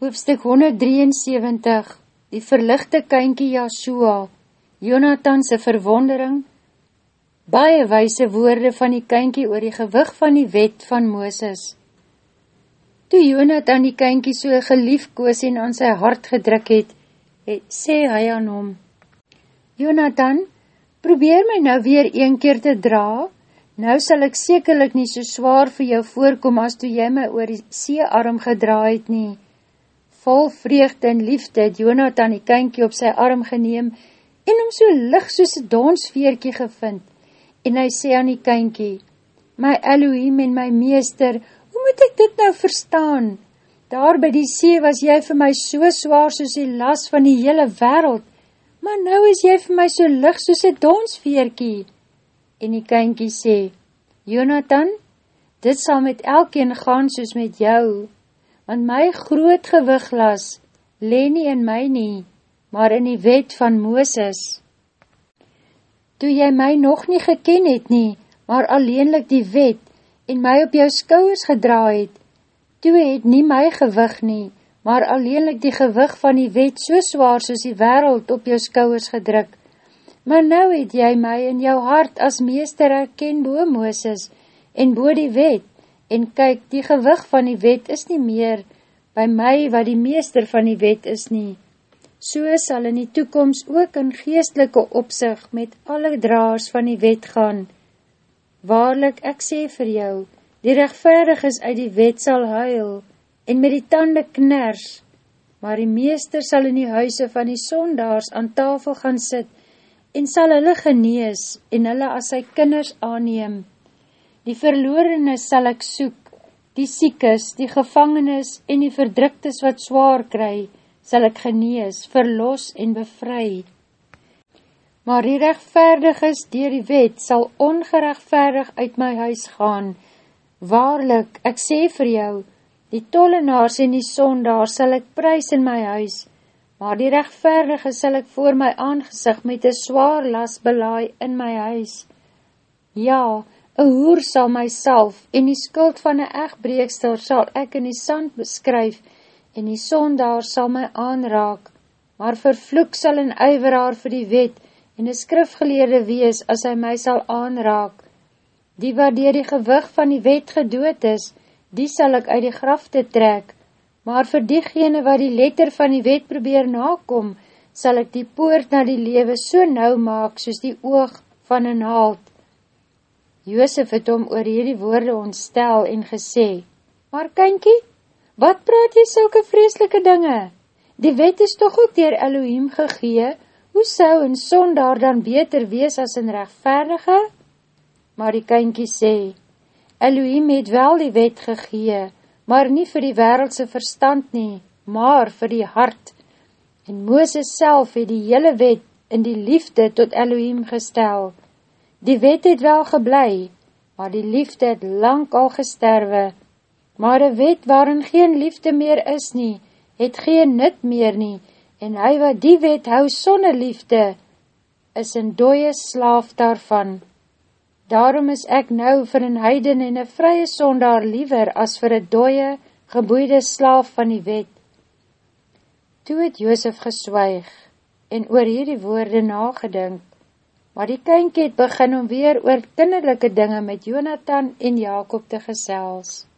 Hoofstuk 173 Die verlichte kynkie Yahshua Jonathanse verwondering Baie wijse woorde van die kynkie oor die gewig van die wet van Mooses Toe Jonathan die kynkie so geliefkoos en aan sy hart gedruk het, het, sê hy aan hom Jonathan, probeer my nou weer een keer te dra, nou sal ek sekerlik nie so zwaar vir jou voorkom as toe jy my oor die seearm gedra het nie vol vreugde en liefde het Jonathan die kynkie op sy arm geneem en hom so lig soos een donsveerkie gevind. En hy sê aan die kynkie, My Elohim en my meester, hoe moet ek dit nou verstaan? Daar by die see was jy vir my so zwaar soos die las van die hele wereld, maar nou is jy vir my so lig soos een donsveerkie. En die kynkie sê, Jonathan, dit sal met elkeen gaan soos met jou, want my groot gewiglas leen nie in my nie, maar in die wet van Mooses. Toe jy my nog nie geken het nie, maar alleenlik die wet en my op jou skouwers gedra het, toe het nie my gewig nie, maar alleenlik die gewig van die wet so zwaar soos die wereld op jou skouwers gedruk. Maar nou het jy my in jou hart as meester herken boe Mooses en boe die wet, en kyk, die gewig van die wet is nie meer by my wat die meester van die wet is nie. So sal in die toekomst ook in geestelike opzicht met alle draars van die wet gaan. Waarlik, ek sê vir jou, die rechtvaardig is uit die wet sal huil en met die tande kners, maar die meester sal in die huise van die sondaars aan tafel gaan sit en sal hulle genees en hulle as sy kinders aanneem. Die verlorene sal ek soek, die siekes, die gevangenis en die verdruktes wat zwaar kry, sal ek genees, verlos en bevry. Maar die rechtvaardiges dier die wet sal ongerechtvaardig uit my huis gaan. Waarlik, ek sê vir jou, die tollenaars en die sondaars sal ek prijs in my huis, maar die rechtvaardige sal ek voor my aangezig met een zwaar las belaai in my huis. Ja, Een hoer sal myself en die skuld van een echtbreekster sal ek in die sand beskryf en die sondaar sal my aanraak, maar vervloek sal een uiveraar vir die wet en een skrifgeleerde wees as hy my sal aanraak. Die wat dier die gewig van die wet gedood is, die sal ek uit die grafte trek, maar vir diegene wat die letter van die wet probeer nakom, sal ek die poort na die lewe so nou maak soos die oog van een haalt. Joosef het om oor hierdie woorde ontstel en gesê, Maar kynkie, wat praat jy sulke vreselike dinge? Die wet is toch ook dier Elohim gegee, hoe sou een sondaar dan beter wees as een rechtvaardige? Maar die kynkie sê, Elohim het wel die wet gegee, maar nie vir die wereldse verstand nie, maar vir die hart. En Mooses self het die hele wet in die liefde tot Elohim gestel, Die wet het wel geblei, maar die liefde het lang al gesterwe. Maar een wet waarin geen liefde meer is nie, het geen nut meer nie, en hy wat die wet hou sonne liefde, is een dooie slaaf daarvan. Daarom is ek nou vir een heiden en een vrye sondaar liever as vir een dooie, geboeide slaaf van die wet. Toe het Joosef geswyg en oor hierdie woorde nagedink, maar die kynkie het begin om weer oor kinderlijke dinge met Jonathan en Jacob te gesels.